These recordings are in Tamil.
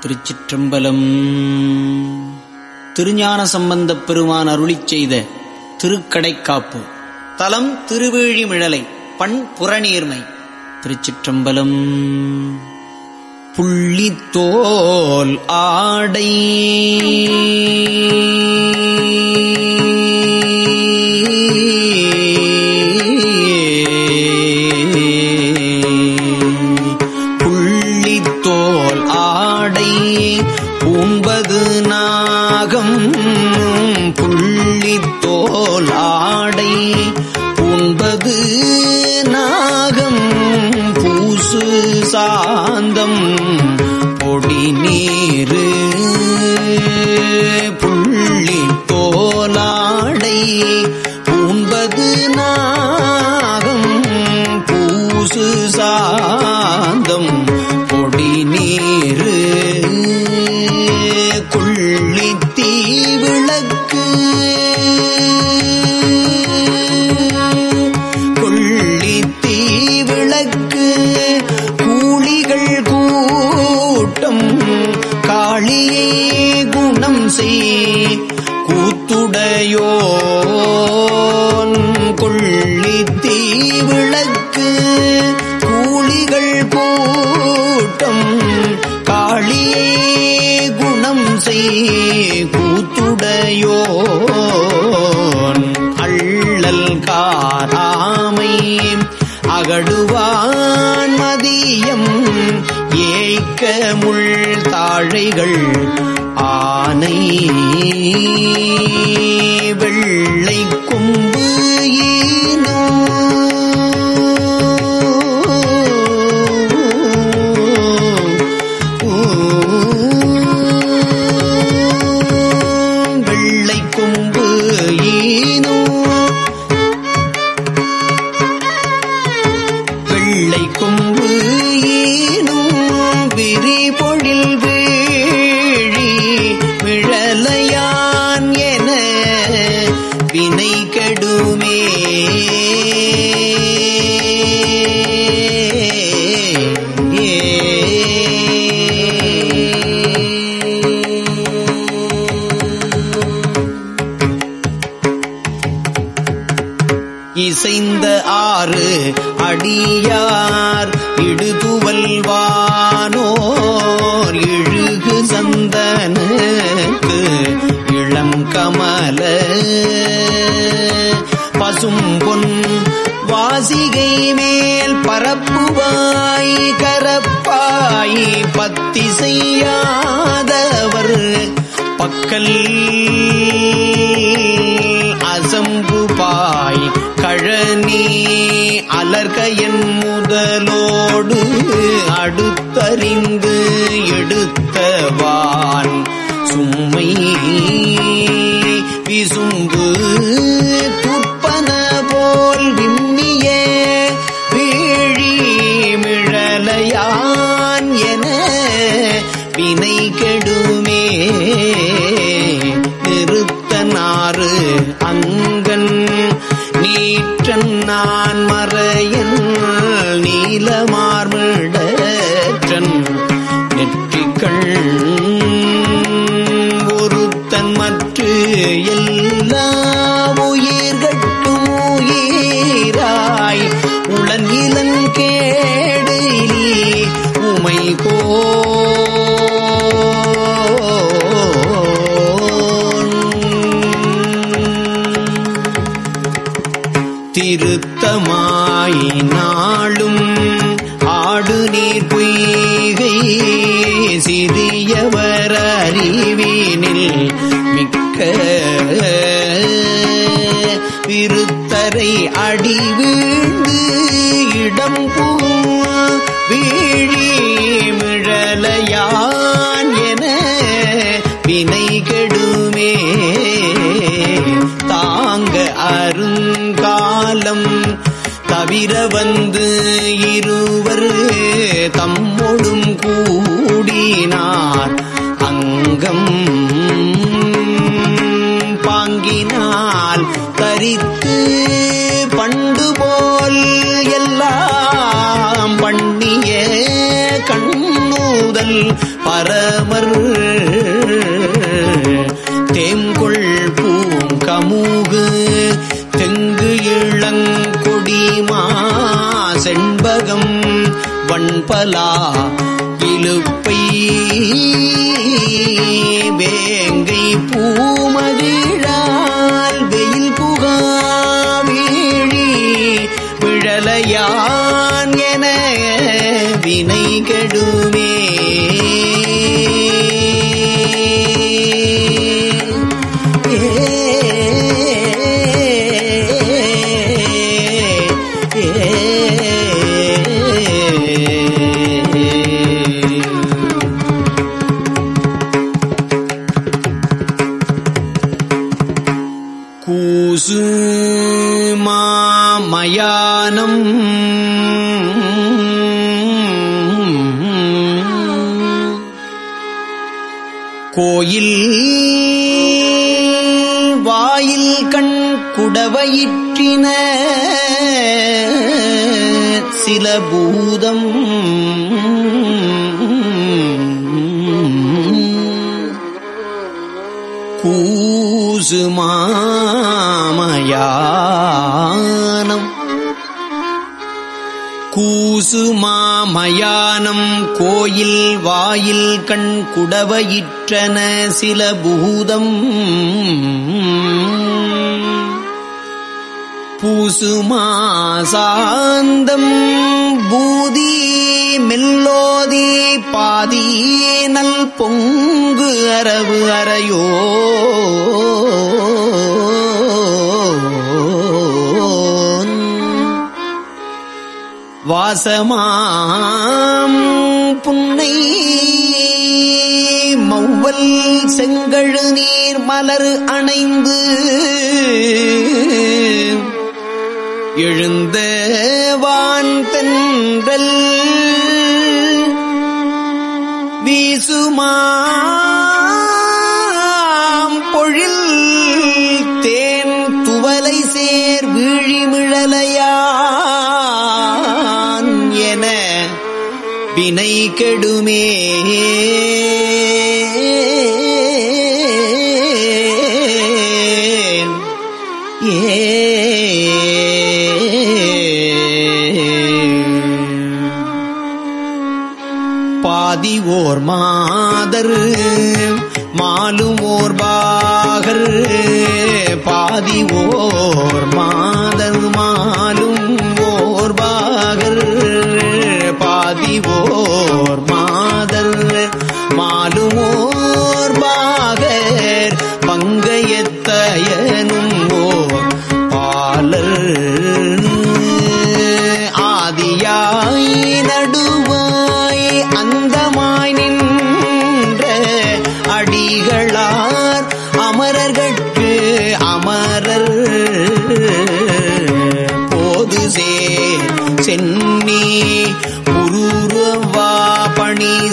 திருச்சிற்றம்பலம். திருஞான சம்பந்தப் பெருமான் அருளிச் செய்த திருக்கடைக்காப்பு. தலம் திருவேழிமிழலை பண் புறநீர்மை. திருச்சிற்றம்பலம். புள்ளித்தோல் ஆடை. கொள்ளி கொள்ளித்தீ விளக்கு கூலிகள் கூட்டம் காளியே குணம் செய் கூத்துடையோன். அள்ளல் காராமை அகடுவான் மதியம் ஏய்க்க முள் தாழைகள் ஆனை. வெள்ளை கொம்பு இழுகு சந்தனுக்கு இளம் கமல. பசும் பொன் வாசிகை மேல் பரப்புவாய் கரப்பாய் பத்தி செய்யாதவர் பக்கல். அசம்புபாய் கழனி அலர்கையன் முதலோடு அடுத்தறிந்து விசும்பு துப்பன போல் விண்ணிய வீழி மிழலையான் என வினை கெடுமே. நிறுத்தனாறு அங்கன் நீற்றன் நான் மறையன் நீலமார்மிடற்றன் திருத்தமாய் நாளும் ஆடு நீர் பொய்கை சிறியவர் அறிவினில் மிக்க விருத்தரை அடி வீழ்ந்து இடம் பூ வீழி மிழலையான் என வினை கெடுமே. தவிர வந்து இருவர் தம்மொடும் கூடினார். அங்கம் பாங்கினால் தரித்து பண்டு போல் எல்லாம் பண்ணிய கண்ணூதல் பரமர் பலா இழுப்பை வேங்கை பூ கோயில். வாயில் கண் குடவயிற்றின சில பூதம். கூசு மாமயானம் கூசு மாமயானம் கோயில் வாயில் கண் குடவையிற்றன சில பூதம். பூசு மாசாந்தம் பூதி மெல்லோதி பாதி நல் பொங்கு அரவு அறையோ. வாசமாம். புன்னை மௌவல் செங்கழு நீர் மலர் அணைந்து எழுந்த வான் தென்றல் வீசுமா கெடுமே. பாதி ஓர் மாதர் மாலும் ஓர் பாகர். பாதி ஓர் மாதர் மாலும் பாதி ஓர் மாதர் மாலுமோர் பாகர் பங்கையத்தயனும் ஓர் பாலர் ஆதியாய் நடுவாய் அந்தமாய் நின்ற அடிகளாய்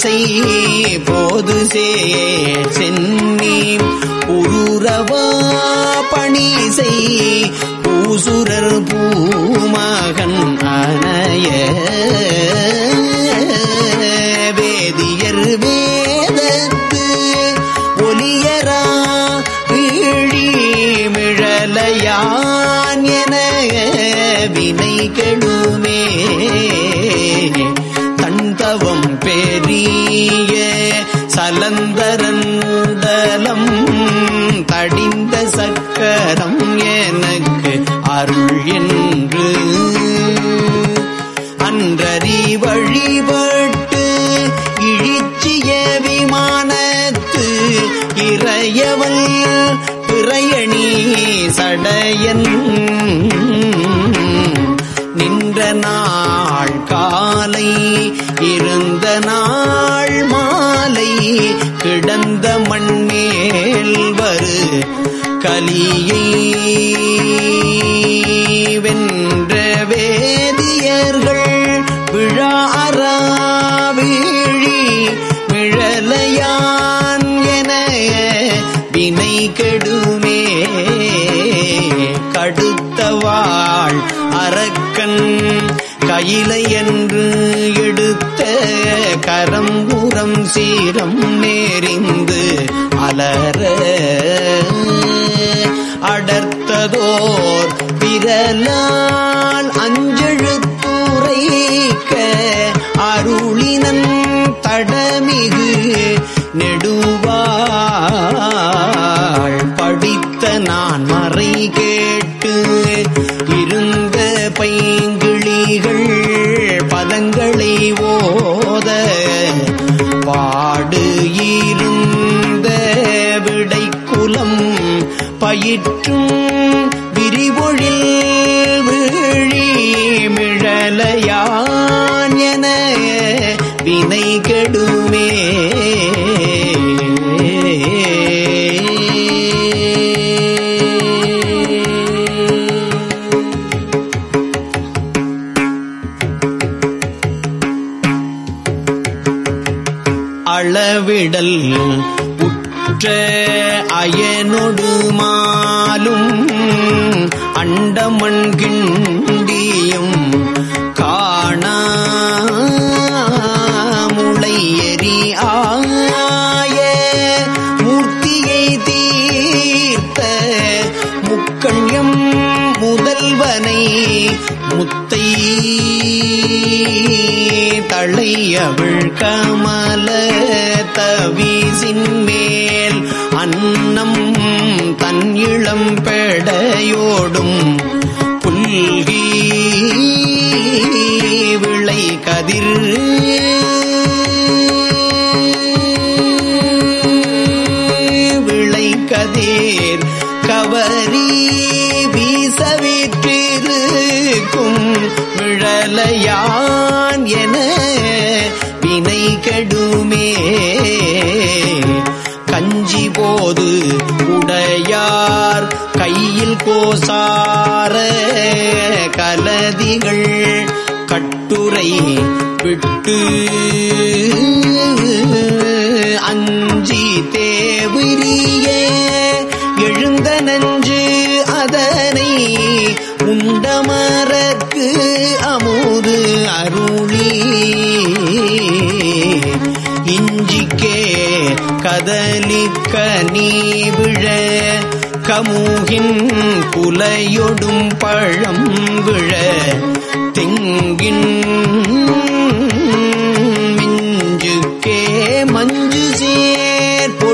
செய் போது சே சென்னி. உருரவா பணி செய். பூசுரர் பூமகன் அணைய. வேதியர் வே அருள் என்று. அன்றறி வழிபட்டு இழிச்சிய விமானத்து இறையவள் பிறையணி சடையன். நின்ற நாள் காலை இருந்த நாள் மாலை கிடந்த மண்ணேல் வரு கலியை. வென்ற வேதியர்கள் விழாரா வீழி மிழலையான் என வினை கெடுமே. கடுத்தவாள் அரக்கன் கையிலை என்று எடுத்த கரம் சீரம் நேரிந்து அலற. அடர்த்ததோர் விரலால் அஞ்செழுத்துரைக்க அருளினன் தடமிகு நெடுவாள். படித்த நான் மறை கேட்டு இருந்த பைங்கிளிகள் பதங்களை ஓத பாடு இருந்த விடைக்குலம் பயிற்றும் விரிவொழில் விழி மிழலையான் என வினை கெடுமே. அளவிடல் உற்ற அயனொடு மாலும் அண்டமண் கிண்டியும் காணா முளை எரி ஆய மூர்த்தியை தீர்த்த முக்கண்யம் முதல்வனை முத்தை தளையவிழ் கமல தவிசின் மேல் தன் இளம் பேடையோடும் புல்கி விளை கதிர். விளை கதிர் கவரி வீசவிற்றிருக்கும் விழலையான் என வினை கெடுமே விட்டு அஞ்சி தேவிரிய எழுந்த நஞ்சு அதனை உண்டமரக்கு அமுது அருளி இஞ்சிக்கே கதலிக்க நீ விழ கமுகின் குலையொடும் பழம் விழ திங்கின்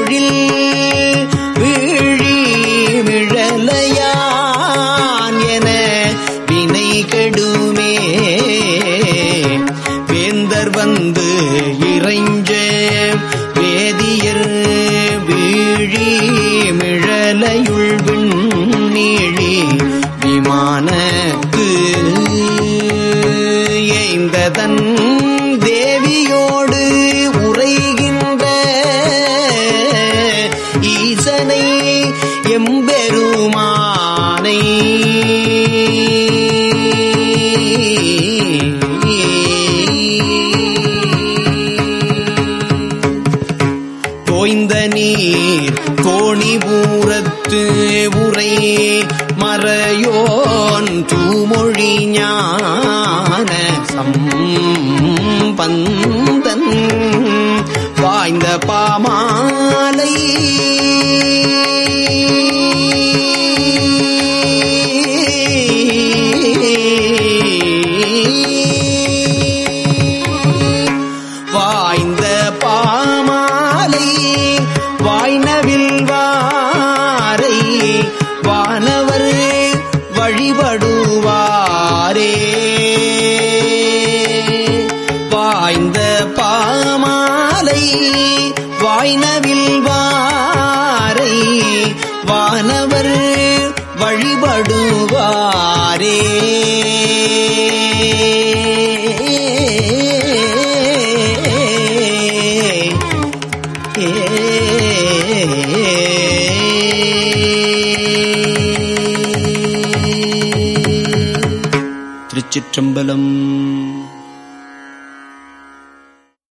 தொழில் வாய்னவில் வாரை வானவர் வழிபடுவாரே திருச்சிற்றம்பலம்